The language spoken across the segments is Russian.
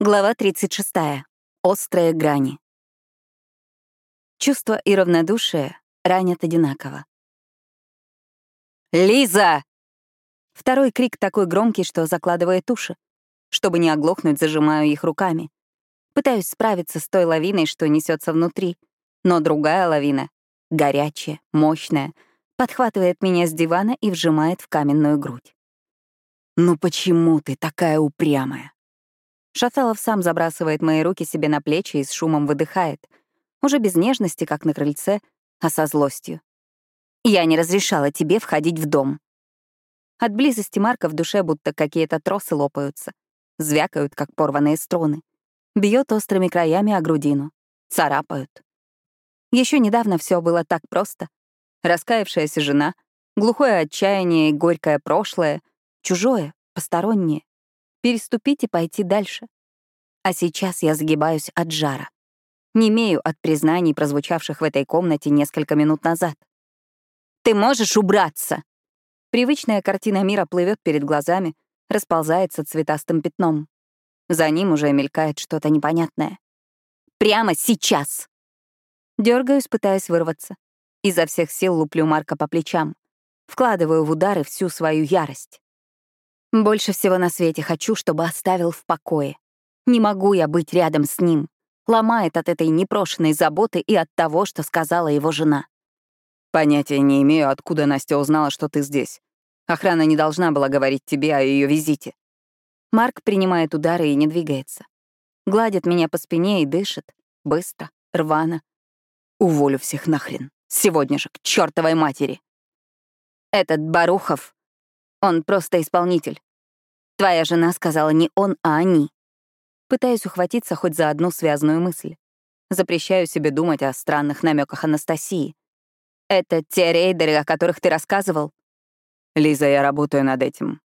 Глава 36. Острые грани. Чувство и равнодушие ранят одинаково. «Лиза!» Второй крик такой громкий, что закладывает уши. Чтобы не оглохнуть, зажимаю их руками. Пытаюсь справиться с той лавиной, что несется внутри. Но другая лавина, горячая, мощная, подхватывает меня с дивана и вжимает в каменную грудь. «Ну почему ты такая упрямая?» Шаталов сам забрасывает мои руки себе на плечи и с шумом выдыхает. Уже без нежности, как на крыльце, а со злостью. «Я не разрешала тебе входить в дом». От близости Марка в душе будто какие-то тросы лопаются. Звякают, как порванные струны. Бьет острыми краями о грудину. Царапают. Еще недавно все было так просто. Раскаявшаяся жена, глухое отчаяние и горькое прошлое, чужое, постороннее переступить и пойти дальше. А сейчас я загибаюсь от жара. Не имею от признаний, прозвучавших в этой комнате несколько минут назад. «Ты можешь убраться!» Привычная картина мира плывет перед глазами, расползается цветастым пятном. За ним уже мелькает что-то непонятное. «Прямо сейчас!» Дергаюсь, пытаясь вырваться. Изо всех сил луплю Марка по плечам. Вкладываю в удары всю свою ярость. Больше всего на свете хочу, чтобы оставил в покое. Не могу я быть рядом с ним. Ломает от этой непрошенной заботы и от того, что сказала его жена. Понятия не имею, откуда Настя узнала, что ты здесь. Охрана не должна была говорить тебе о ее визите. Марк принимает удары и не двигается. Гладит меня по спине и дышит. Быстро, рвано. Уволю всех нахрен. Сегодня же, к чертовой матери. Этот Барухов, он просто исполнитель. Твоя жена сказала не он, а они. Пытаюсь ухватиться хоть за одну связанную мысль. Запрещаю себе думать о странных намеках Анастасии. Это те рейдеры, о которых ты рассказывал? Лиза, я работаю над этим.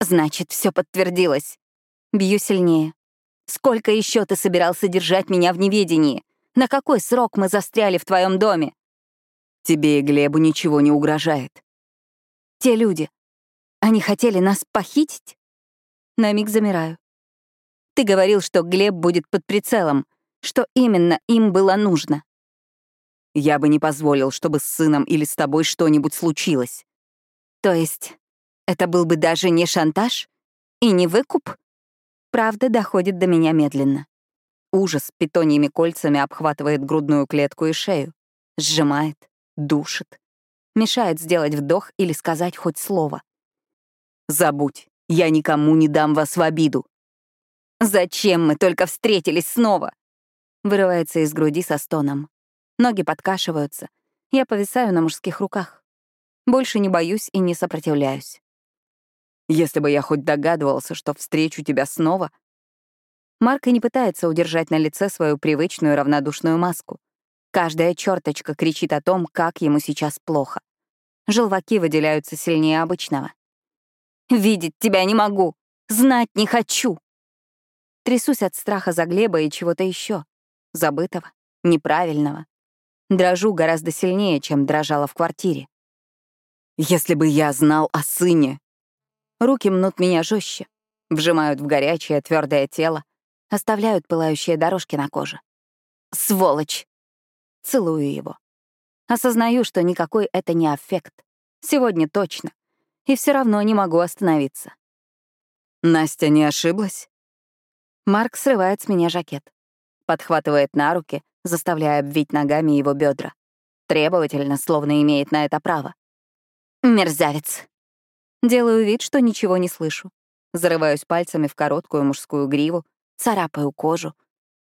Значит, все подтвердилось. Бью сильнее. Сколько еще ты собирался держать меня в неведении? На какой срок мы застряли в твоем доме? Тебе и Глебу ничего не угрожает. Те люди, они хотели нас похитить? На миг замираю. Ты говорил, что Глеб будет под прицелом. Что именно им было нужно? Я бы не позволил, чтобы с сыном или с тобой что-нибудь случилось. То есть это был бы даже не шантаж и не выкуп? Правда доходит до меня медленно. Ужас питоньими кольцами обхватывает грудную клетку и шею, сжимает, душит, мешает сделать вдох или сказать хоть слово. Забудь, я никому не дам вас в обиду. Зачем мы только встретились снова? Вырывается из груди со стоном. Ноги подкашиваются. Я повисаю на мужских руках. Больше не боюсь и не сопротивляюсь. Если бы я хоть догадывался, что встречу тебя снова... Марка не пытается удержать на лице свою привычную равнодушную маску. Каждая черточка кричит о том, как ему сейчас плохо. Желваки выделяются сильнее обычного. Видеть тебя не могу. Знать не хочу. Трясусь от страха за Глеба и чего-то еще. Забытого, неправильного. Дрожу гораздо сильнее, чем дрожала в квартире. Если бы я знал о сыне. Руки мнут меня жестче, вжимают в горячее, твердое тело, оставляют пылающие дорожки на коже. Сволочь! Целую его. Осознаю, что никакой это не аффект. Сегодня точно и все равно не могу остановиться. Настя не ошиблась? Марк срывает с меня жакет. Подхватывает на руки, заставляя обвить ногами его бедра. Требовательно, словно имеет на это право. Мерзавец. Делаю вид, что ничего не слышу. Зарываюсь пальцами в короткую мужскую гриву, царапаю кожу.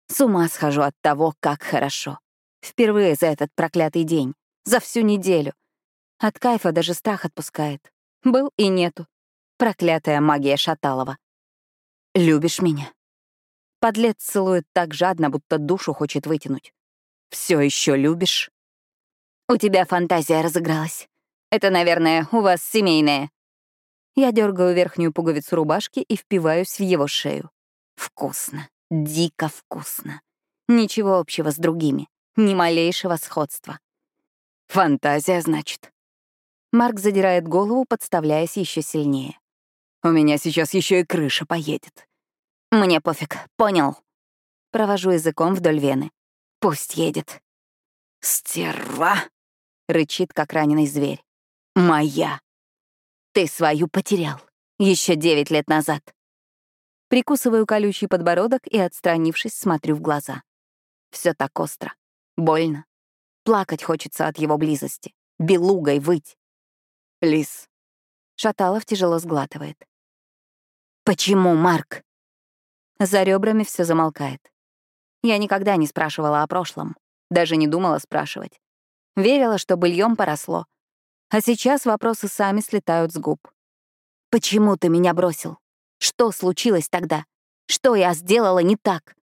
С ума схожу от того, как хорошо. Впервые за этот проклятый день, за всю неделю. От кайфа даже страх отпускает. Был и нету. Проклятая магия Шаталова. «Любишь меня?» Подлец целует так жадно, будто душу хочет вытянуть. Все еще любишь?» «У тебя фантазия разыгралась. Это, наверное, у вас семейное». Я дергаю верхнюю пуговицу рубашки и впиваюсь в его шею. Вкусно. Дико вкусно. Ничего общего с другими. Ни малейшего сходства. «Фантазия, значит?» Марк задирает голову, подставляясь еще сильнее. «У меня сейчас еще и крыша поедет. Мне пофиг, понял. Провожу языком вдоль вены. Пусть едет. «Стерва!» — рычит, как раненый зверь. «Моя! Ты свою потерял. Еще девять лет назад». Прикусываю колючий подбородок и, отстранившись, смотрю в глаза. Все так остро. Больно. Плакать хочется от его близости. Белугой выть. «Лис». Шаталов тяжело сглатывает. «Почему, Марк?» За ребрами все замолкает. Я никогда не спрашивала о прошлом. Даже не думала спрашивать. Верила, что быльем поросло. А сейчас вопросы сами слетают с губ. «Почему ты меня бросил? Что случилось тогда? Что я сделала не так?»